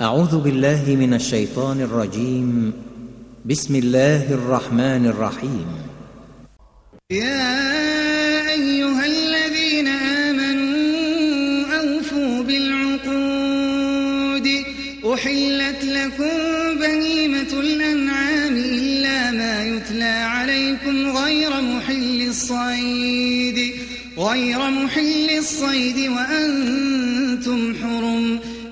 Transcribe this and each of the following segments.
أعوذ بالله من الشيطان الرجيم. بسم الله الرحمن الرحيم. يا أيها الذين آمنوا أوفوا بالعقود. أحلت لكم بهيمة الأنعام إلا ما يتلى عليكم غير محل الصيد. غير محل الصيد وأنتم حرم.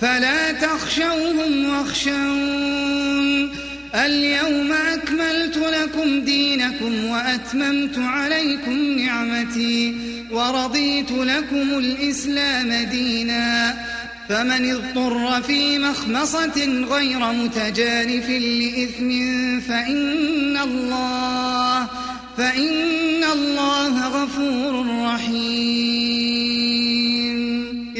فلا تخشوهم واخشون. اليوم أكملت لكم دينكم وأتممت عليكم نعمتي ورضيت لكم الإسلام دينا. فمن اضطر في مخمصة غير متجانف لإثم فإن الله فإن الله غفور رحيم.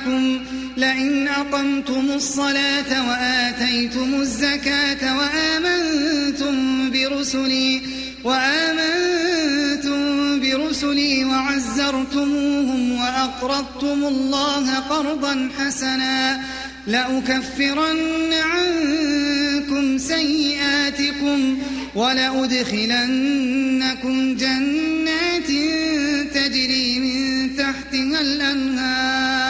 معكم لئن أقمتم الصلاة وآتيتم الزكاة وآمنتم برسلي وآمنتم برسلي وعزرتموهم وأقرضتم الله قرضا حسنا لأكفرن عنكم سيئاتكم ولأدخلنكم جنات تجري من تحتها الأنهار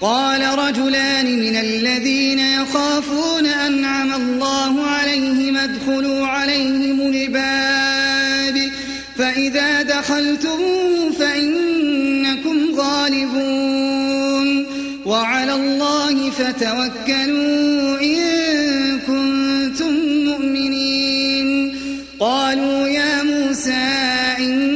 قال رجلان من الذين يخافون أنعم الله عليهم ادخلوا عليهم الباب. فإذا دخلتم فإنكم غالبون. وعلى الله فتوكلوا إن كنتم مؤمنين. قالوا يا موسى إنا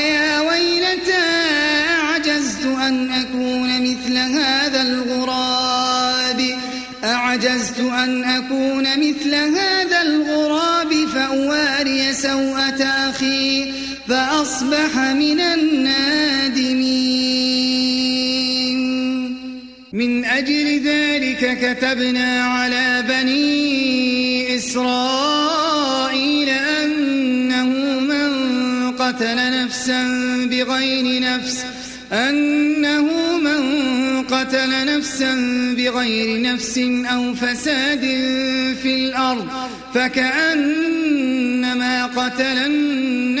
فأصبح من النادمين. من أجل ذلك كتبنا على بني إسرائيل أنه من قتل نفسا بغير نفس أنه من قتل نفسا بغير نفس أو فساد في الأرض فكأنما قتل الناس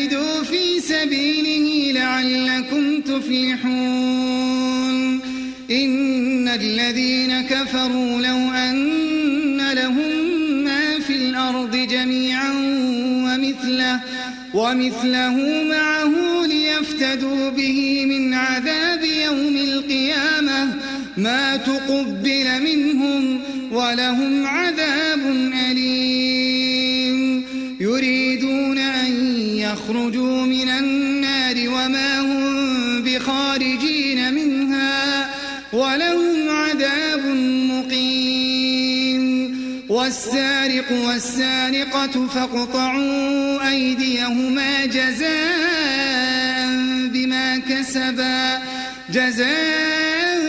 لعلكم تفلحون إن الذين كفروا لو أن لهم ما في الأرض جميعا ومثله ومثله معه ليفتدوا به من عذاب يوم القيامة. ما تقبل منهم ولهم عذاب أليم والسارق والسارقة فاقطعوا أيديهما جزاء بما كسبا جزاء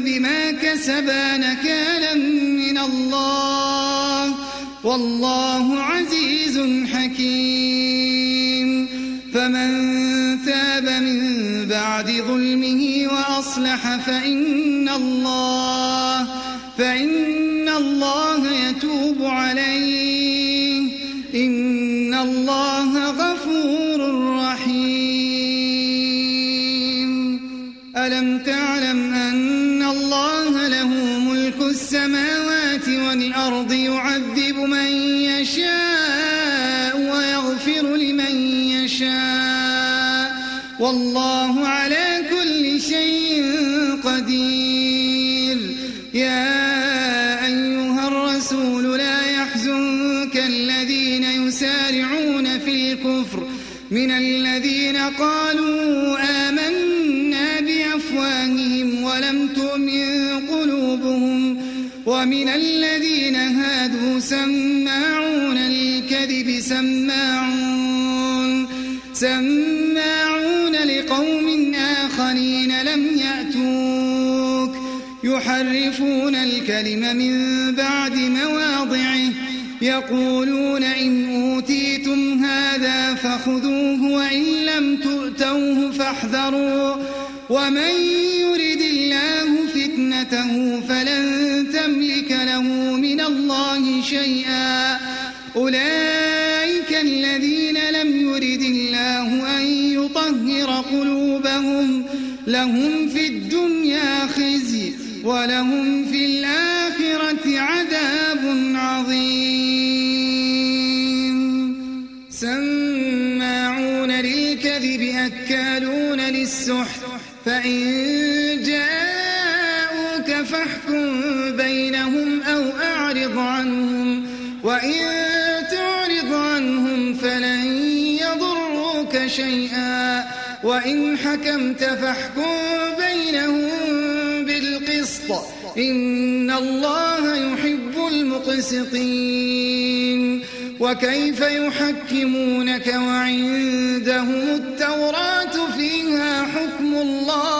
بما كسبا نكالا من الله والله عزيز حكيم. فمن تاب من بعد ظلمه وأصلح فإن الله فإن الله يتوب عليه. إن الله غفور رحيم. ألم تعلم أن الله له ملك السماوات والأرض يعذب من يشاء ويغفر لمن يشاء. والله على ومن الذين هادوا سماعون للكذب سماعون سماعون لقوم آخرين لم يأتوك يحرفون الكلم من بعد مواضعه يقولون إن أوتيتم هذا فخذوه وإن لم تؤتوه فاحذروا ومن يرد الله فتنته فلن تملك له من الله شيئا. أولئك الذين لم يرد الله أن يطهر قلوبهم. لهم في الدنيا خزي ولهم في الآخرة عذاب عظيم. سماعون للكذب أكالون للسحت. فإن جاءوك حكمت فاحكم بينهم بالقسط. إن الله يحب المقسطين. وكيف يحكمونك وعندهم التوراة فيها حكم الله؟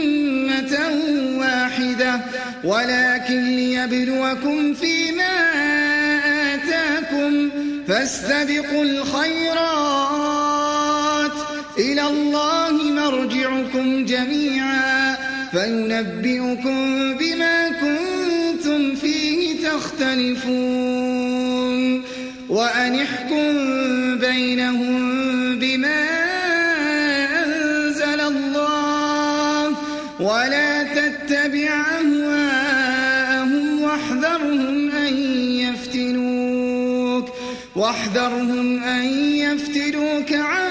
ولكن ليبلوكم فيما آتاكم فاستبقوا الخيرات. إلى الله مرجعكم جميعا. فينبئكم بما كنتم فيه تختلفون. وأن احكم بينهم بما أنزل الله. ولا واحذرهم أن يفتنوك عن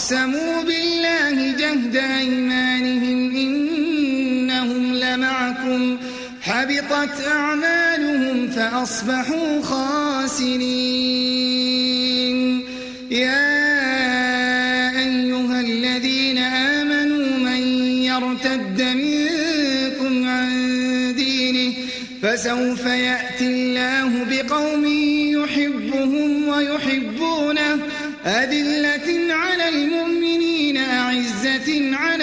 أقسموا بالله جهد أيمانهم إنهم لمعكم. حبطت أعمالهم فأصبحوا خاسرين.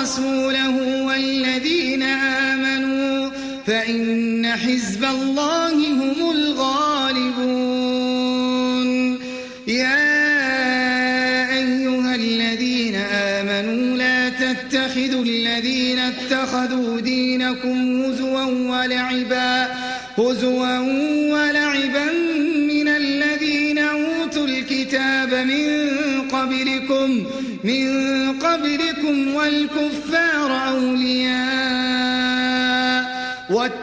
ورسوله والذين آمنوا فإن حزب الله هم الغالبون. يا أيها الذين آمنوا لا تتخذوا الذين اتخذوا دينكم هزوا ولعبا هزوا ولعبا من الذين أوتوا الكتاب من قبلكم من قبلكم والكفار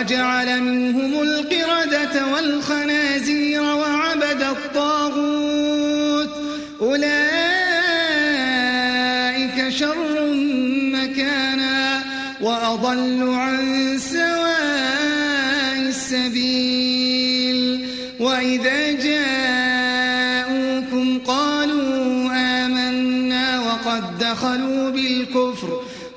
وجعل منهم القردة والخنازير وعبد الطاغوت. أولئك شر مكانا وأضل عن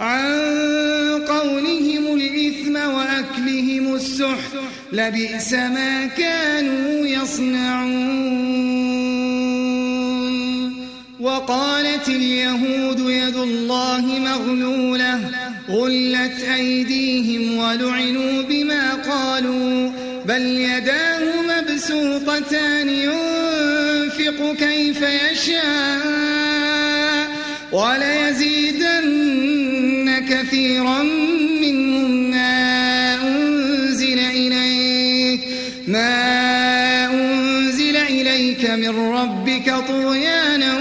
عن قولهم الإثم وأكلهم السحت لبئس ما كانوا يصنعون. وقالت اليهود يد الله مغلولة غلت أيديهم ولعنوا بما قالوا بل يداه مبسوطتان ينفق كيف يشاء وليزيدن كثيرا منهم ما أنزل إليك ما أنزل إليك من ربك طغيانا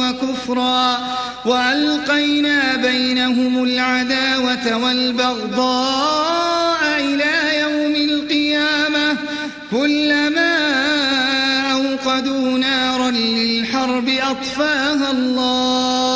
وكفرا. وألقينا بينهم العداوة والبغضاء إلى يوم القيامة كلما أوقدوا نارا للحرب أطفاها الله.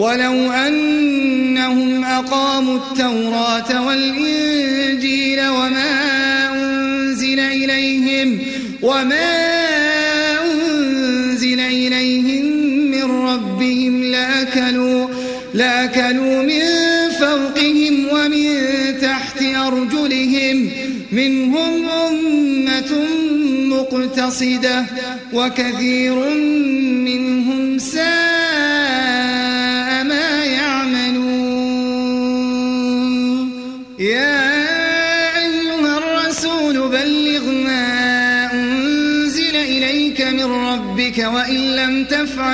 ولو أنهم أقاموا التوراة والإنجيل وما أنزل إليهم وما أنزل إليهم من ربهم لأكلوا لأكلوا من فوقهم ومن تحت أرجلهم منهم أمة مقتصدة وكثير منهم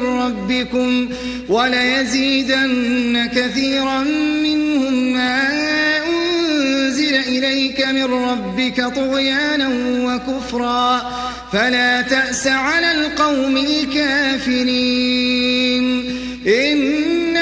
من ربكم وليزيدن كثيرا منهم ما أنزل إليك من ربك طغيانا وكفرا فلا تأس على القوم الكافرين. إن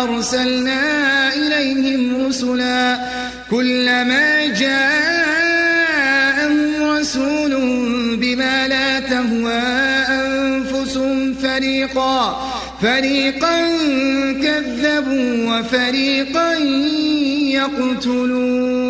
وأرسلنا إليهم رسلا كلما جاءهم رسول بما لا تهوى أنفسهم فريقا فريقا كذبوا وفريقا يقتلون.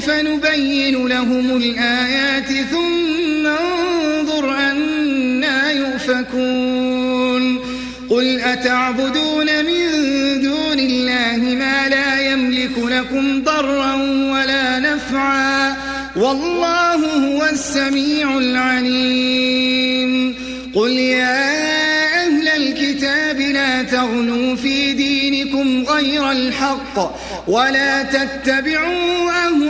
انظر كيف نبين لهم الآيات ثم انظر أنا يؤفكون. قل أتعبدون من دون الله ما لا يملك لكم ضرا ولا نفعا؟ والله هو السميع العليم. قل يا أهل الكتاب لا تغنوا في دينكم غير الحق ولا تتبعوا أهواء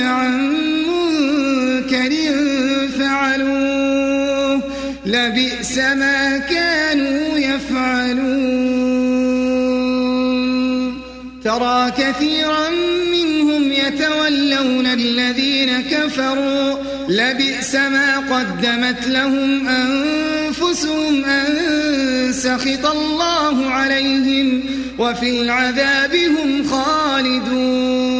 عن منكر فعلوه لبئس ما كانوا يفعلون. ترى كثيرا منهم يتولون الذين كفروا لبئس ما قدمت لهم أنفسهم أن سخط الله عليهم وفي العذاب هم خالدون.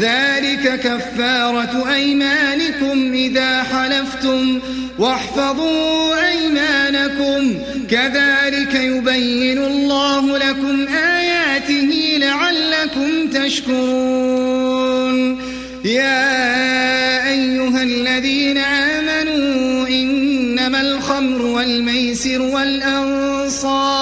ذلك كفارة أيمانكم إذا حلفتم واحفظوا أيمانكم. كذلك يبين الله لكم آياته لعلكم تشكرون. يا أيها الذين آمنوا إنما الخمر والميسر والأنصاب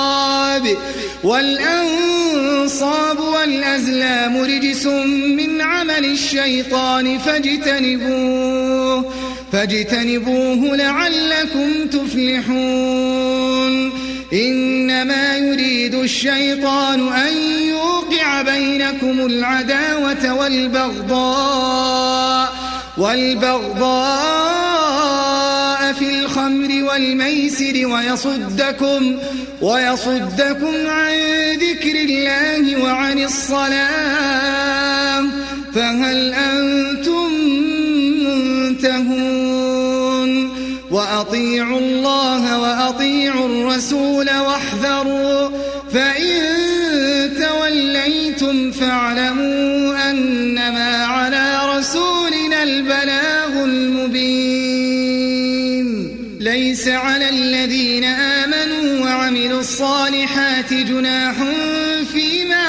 والأنصاب والأزلام رجس من عمل الشيطان فاجتنبوه فاجتنبوه لعلكم تفلحون. إنما يريد الشيطان أن يوقع بينكم العداوة والبغضاء والبغضاء في الخمر والميسر ويصدكم ويصدكم عن ذكر الله وعن الصلاة. فهل أنتم منتهون؟ وأطيعوا الله وأطيعوا الرسول واحذروا فإن توليتم فاعلموا أنما على رسولنا البلاغ المبين. ليس على الذين آمنوا وعملوا الصالحات جناح فيما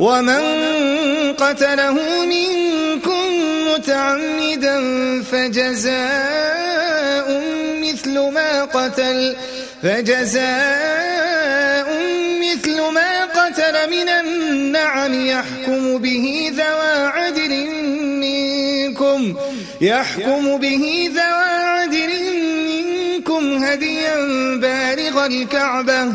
ومن قتله منكم متعمدا فجزاء مثل ما قتل فجزاء مثل ما قتل من النعم يحكم به ذوى عدل منكم يحكم به ذوى عدل منكم هديا بالغ الكعبة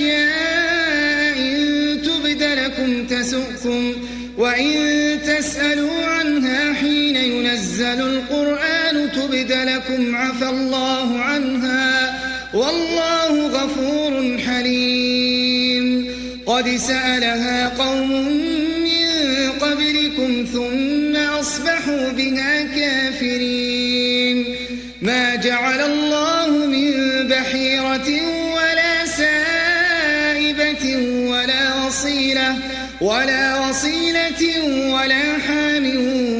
أشياء إن تبد لكم تسؤكم وإن تسألوا عنها حين ينزل القرآن تبد لكم عفى الله عنها والله غفور حليم قد سألها قوم من قبلكم ثم أصبحوا بها كافرين ما جعل الله وصيلة ولا وصيلة ولا حام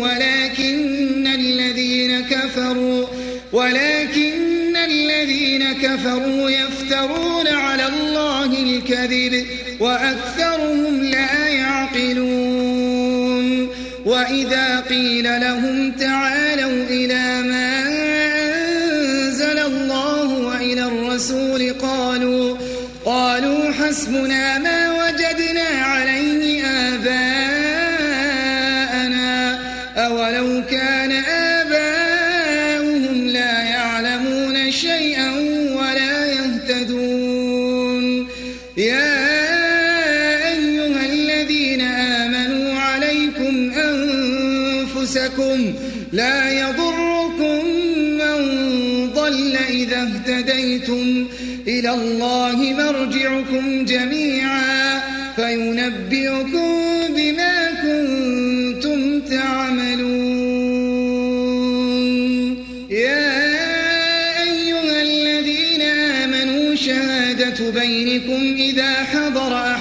ولكن الذين كفروا ولكن الذين كفروا يفترون على الله الكذب وأكثرهم لا يعقلون. وإذا قيل لهم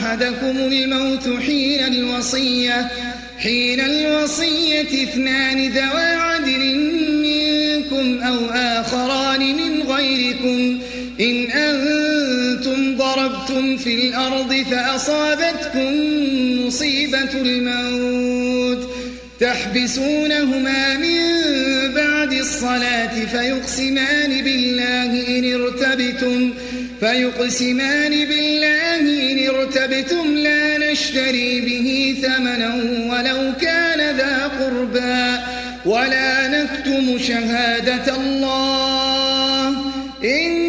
أحدكم الموت حين الوصية حين الوصية اثنان ذوى عدل منكم أو آخران من غيركم. إن أنتم ضربتم في الأرض فأصابتكم مصيبة الموت. تحبسونهما من بعد الصلاة فيقسمان بالله إن ارتبتم فيقسمان بالله إن ارتبتم لا نشتري به ثمنا ولو كان ذا قربى ولا نكتم شهادة الله. إنا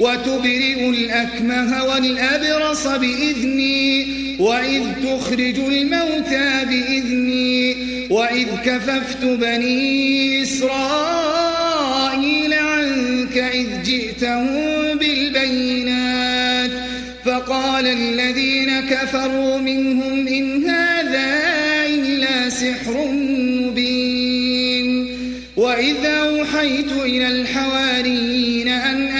وتبرئ الأكمه والأبرص بإذني وإذ تخرج الموتى بإذني وإذ كففت بني إسرائيل عنك إذ جئتهم بالبينات. فقال الذين كفروا منهم إن هذا إلا سحر مبين. وإذا أوحيت إلى الحواريين أن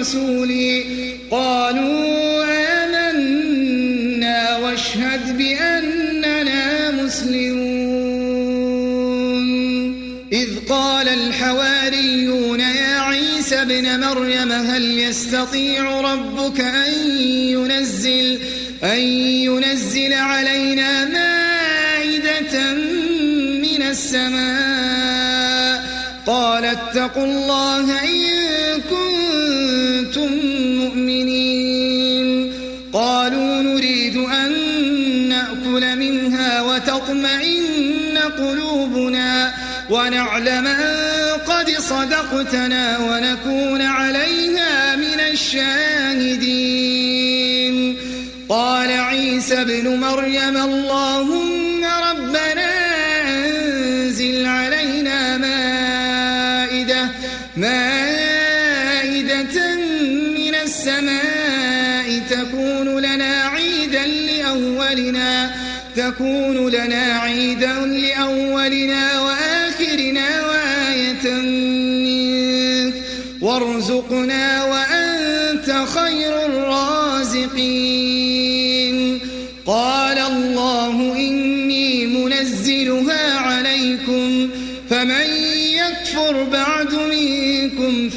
بي وبرسولي قالوا آمنا واشهد بأننا مسلمون. إذ قال الحواريون يا عيسى ابن مريم هل يستطيع ربك أن ينزل أن ينزل علينا مائدة من السماء؟ قال اتقوا الله إن قلوبنا ونعلم أن قد صدقتنا ونكون عليها من الشاهدين. قال عيسى ابن مريم اللهم ربنا أنزل علينا مائدة مائدة من السماء تكون لنا عيدا لأولنا تكون لنا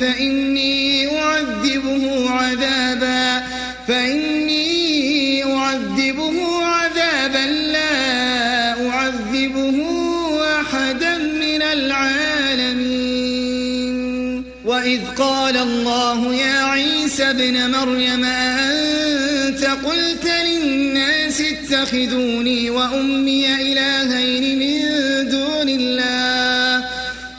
فإني أعذبه عذابا فإني أعذبه عذابا لا أعذبه أحدا من العالمين. وإذ قال الله يا عيسى ابن مريم أنت قلت للناس اتخذوني وأمي إلهين من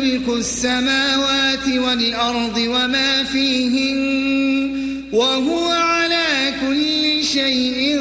ملك السماوات والأرض وما فيهن وهو على كل شيء